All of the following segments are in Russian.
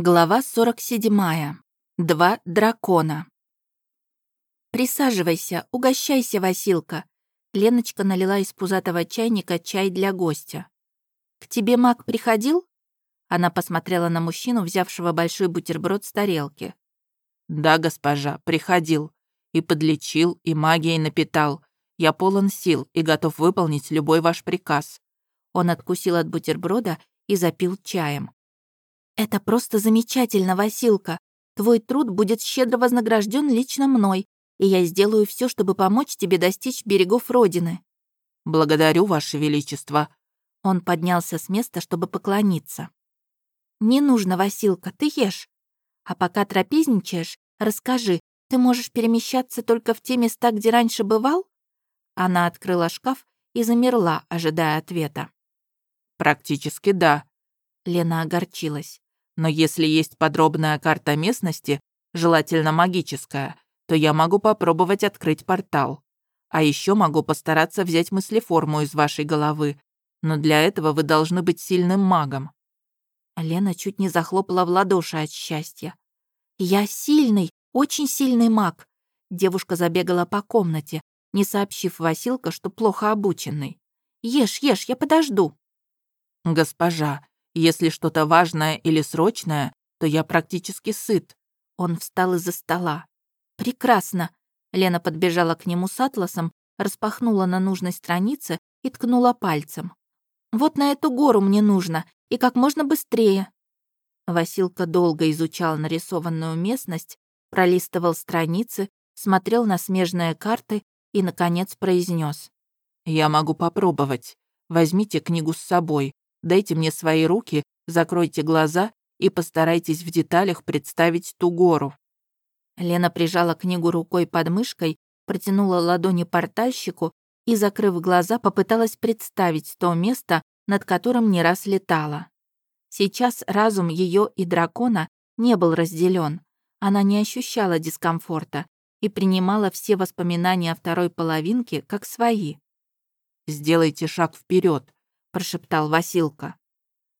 Глава 47. Два дракона. «Присаживайся, угощайся, Василка». Леночка налила из пузатого чайника чай для гостя. «К тебе маг приходил?» Она посмотрела на мужчину, взявшего большой бутерброд с тарелки. «Да, госпожа, приходил. И подлечил, и магией напитал. Я полон сил и готов выполнить любой ваш приказ». Он откусил от бутерброда и запил чаем. «Это просто замечательно, Василка. Твой труд будет щедро вознагражден лично мной, и я сделаю все, чтобы помочь тебе достичь берегов Родины». «Благодарю, Ваше Величество». Он поднялся с места, чтобы поклониться. «Не нужно, Василка, ты ешь. А пока трапезничаешь, расскажи, ты можешь перемещаться только в те места, где раньше бывал?» Она открыла шкаф и замерла, ожидая ответа. «Практически да». Лена огорчилась. Но если есть подробная карта местности, желательно магическая, то я могу попробовать открыть портал. А еще могу постараться взять мыслеформу из вашей головы. Но для этого вы должны быть сильным магом». Лена чуть не захлопала в ладоши от счастья. «Я сильный, очень сильный маг». Девушка забегала по комнате, не сообщив Василка, что плохо обученный. «Ешь, ешь, я подожду». «Госпожа, если что-то важное или срочное, то я практически сыт». Он встал из-за стола. «Прекрасно!» Лена подбежала к нему с атласом, распахнула на нужной странице и ткнула пальцем. «Вот на эту гору мне нужно, и как можно быстрее!» Василка долго изучал нарисованную местность, пролистывал страницы, смотрел на смежные карты и, наконец, произнес: «Я могу попробовать. Возьмите книгу с собой. Дайте мне свои руки, закройте глаза и постарайтесь в деталях представить ту гору». Лена прижала книгу рукой под мышкой, протянула ладони портальщику и, закрыв глаза, попыталась представить то место, над которым не раз летала. Сейчас разум ее и дракона не был разделен. Она не ощущала дискомфорта и принимала все воспоминания о второй половинке как свои. «Сделайте шаг вперед, — прошептал Василка.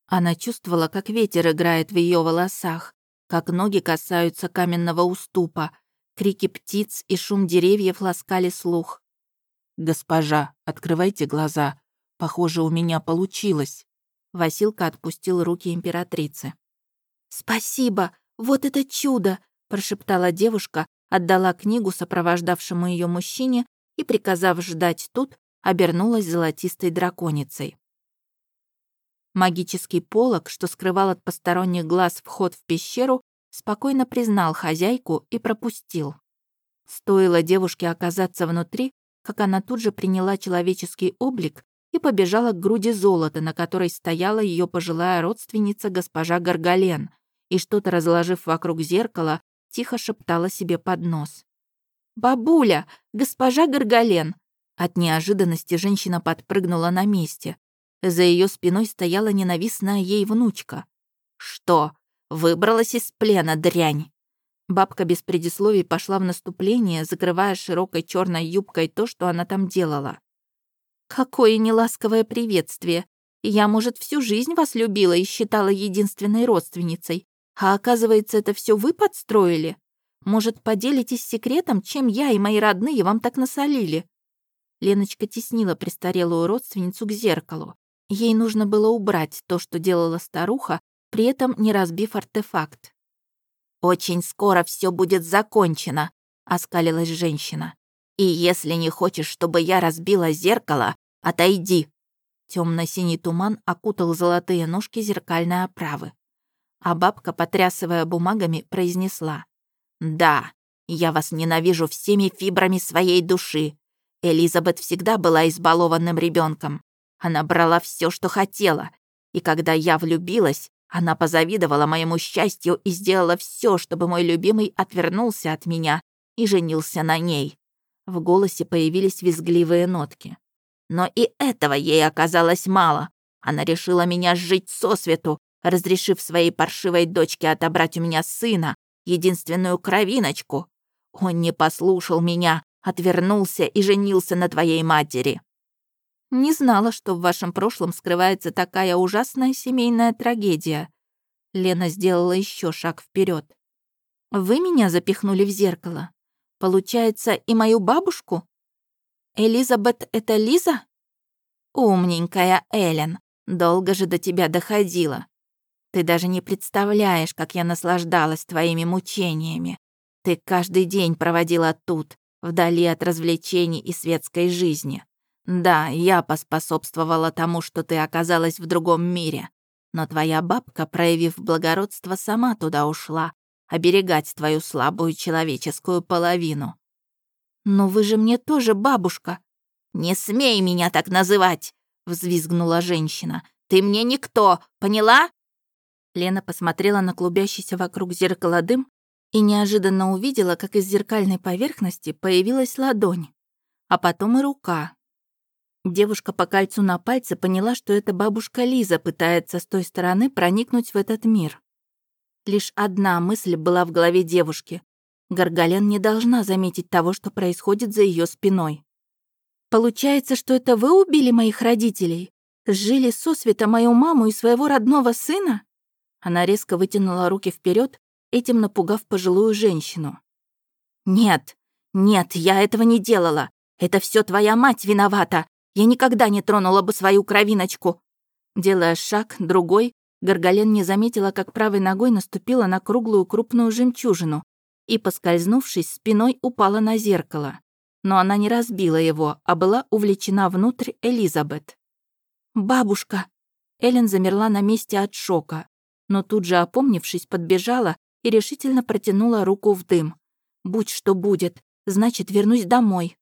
Она чувствовала, как ветер играет в ее волосах, как ноги касаются каменного уступа, крики птиц и шум деревьев ласкали слух. «Госпожа, открывайте глаза. Похоже, у меня получилось». Василка отпустил руки императрицы. «Спасибо! Вот это чудо!» — прошептала девушка, отдала книгу сопровождавшему ее мужчине и, приказав ждать тут, обернулась золотистой драконицей. Магический полог, что скрывал от посторонних глаз вход в пещеру, спокойно признал хозяйку и пропустил. Стоило девушке оказаться внутри, как она тут же приняла человеческий облик и побежала к груди золота, на которой стояла ее пожилая родственница госпожа Горгален, и что-то разложив вокруг зеркала, тихо шептала себе под нос. «Бабуля! Госпожа Горгален!» От неожиданности женщина подпрыгнула на месте. За ее спиной стояла ненавистная ей внучка. «Что? Выбралась из плена, дрянь!» Бабка без предисловий пошла в наступление, закрывая широкой черной юбкой то, что она там делала. «Какое неласковое приветствие! Я, может, всю жизнь вас любила и считала единственной родственницей, а оказывается, это все вы подстроили? Может, поделитесь секретом, чем я и мои родные вам так насолили?» Леночка теснила престарелую родственницу к зеркалу. Ей нужно было убрать то, что делала старуха, при этом не разбив артефакт. «Очень скоро все будет закончено», — оскалилась женщина. «И если не хочешь, чтобы я разбила зеркало, отойди». Темно-синий туман окутал золотые ножки зеркальной оправы. А бабка, потрясывая бумагами, произнесла. «Да, я вас ненавижу всеми фибрами своей души. Элизабет всегда была избалованным ребенком. Она брала все, что хотела. И когда я влюбилась, она позавидовала моему счастью и сделала все, чтобы мой любимый отвернулся от меня и женился на ней. В голосе появились визгливые нотки. Но и этого ей оказалось мало. Она решила меня сжить сосвету, разрешив своей паршивой дочке отобрать у меня сына, единственную кровиночку. Он не послушал меня, отвернулся и женился на твоей матери. Не знала, что в вашем прошлом скрывается такая ужасная семейная трагедия. Лена сделала еще шаг вперед. Вы меня запихнули в зеркало. Получается, и мою бабушку? Элизабет — это Лиза? Умненькая Элен, долго же до тебя доходила. Ты даже не представляешь, как я наслаждалась твоими мучениями. Ты каждый день проводила тут, вдали от развлечений и светской жизни. Да, я поспособствовала тому, что ты оказалась в другом мире. Но твоя бабка, проявив благородство, сама туда ушла, оберегать твою слабую человеческую половину. Но вы же мне тоже бабушка. Не смей меня так называть, взвизгнула женщина. Ты мне никто, поняла? Лена посмотрела на клубящийся вокруг зеркала дым и неожиданно увидела, как из зеркальной поверхности появилась ладонь, а потом и рука, Девушка по кольцу на пальце поняла, что это бабушка Лиза пытается с той стороны проникнуть в этот мир. Лишь одна мысль была в голове девушки. Гаргалян не должна заметить того, что происходит за ее спиной. «Получается, что это вы убили моих родителей? Сжили сосвета мою маму и своего родного сына?» Она резко вытянула руки вперед, этим напугав пожилую женщину. «Нет, нет, я этого не делала. Это все твоя мать виновата. Я никогда не тронула бы свою кровиночку. Делая шаг, другой, Горгален не заметила, как правой ногой наступила на круглую крупную жемчужину и, поскользнувшись, спиной упала на зеркало. Но она не разбила его, а была увлечена внутрь Элизабет. «Бабушка!» Эллен замерла на месте от шока, но тут же, опомнившись, подбежала и решительно протянула руку в дым. «Будь что будет, значит, вернусь домой».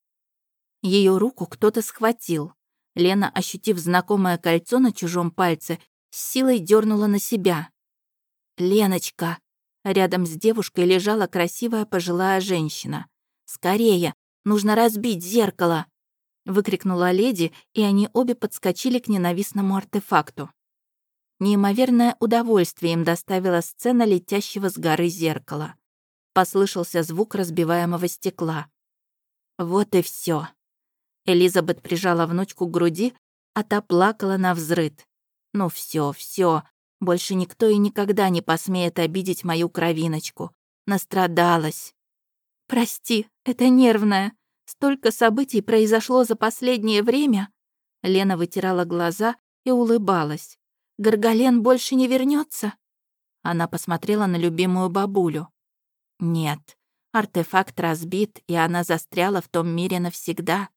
Ее руку кто-то схватил. Лена, ощутив знакомое кольцо на чужом пальце, с силой дернула на себя. «Леночка!» Рядом с девушкой лежала красивая пожилая женщина. «Скорее! Нужно разбить зеркало!» Выкрикнула леди, и они обе подскочили к ненавистному артефакту. Неимоверное удовольствие им доставила сцена летящего с горы зеркала. Послышался звук разбиваемого стекла. Вот и все. Элизабет прижала внучку к груди, а та плакала на взрыд. «Ну все, все, больше никто и никогда не посмеет обидеть мою кровиночку. Настрадалась». «Прости, это нервное. Столько событий произошло за последнее время». Лена вытирала глаза и улыбалась. «Горгален больше не вернется? Она посмотрела на любимую бабулю. «Нет, артефакт разбит, и она застряла в том мире навсегда.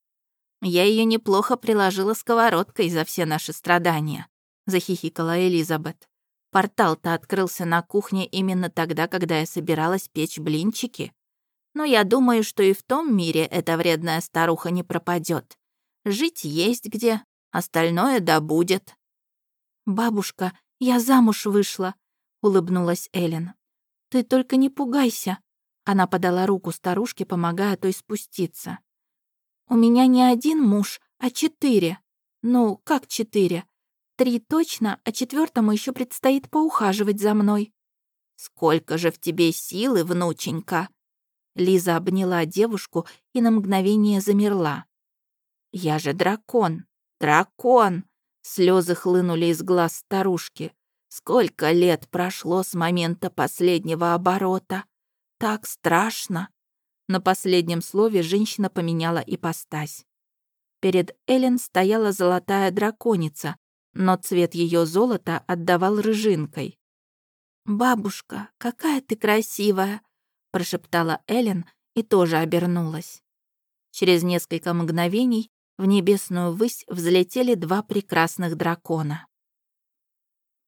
Я ее неплохо приложила сковородкой за все наши страдания», — захихикала Элизабет. «Портал-то открылся на кухне именно тогда, когда я собиралась печь блинчики. Но я думаю, что и в том мире эта вредная старуха не пропадет. Жить есть где, остальное да будет». «Бабушка, я замуж вышла», — улыбнулась Эллен. «Ты только не пугайся». Она подала руку старушке, помогая той спуститься. У меня не один муж, а четыре. Ну, как четыре? Три точно, а четвертому еще предстоит поухаживать за мной. Сколько же в тебе силы, внученька!» Лиза обняла девушку и на мгновение замерла. «Я же дракон! Дракон!» Слезы хлынули из глаз старушки. «Сколько лет прошло с момента последнего оборота! Так страшно!» На последнем слове женщина поменяла ипостась. Перед Элен стояла золотая драконица, но цвет ее золота отдавал рыжинкой. «Бабушка, какая ты красивая!» — прошептала Элен и тоже обернулась. Через несколько мгновений в небесную высь взлетели два прекрасных дракона.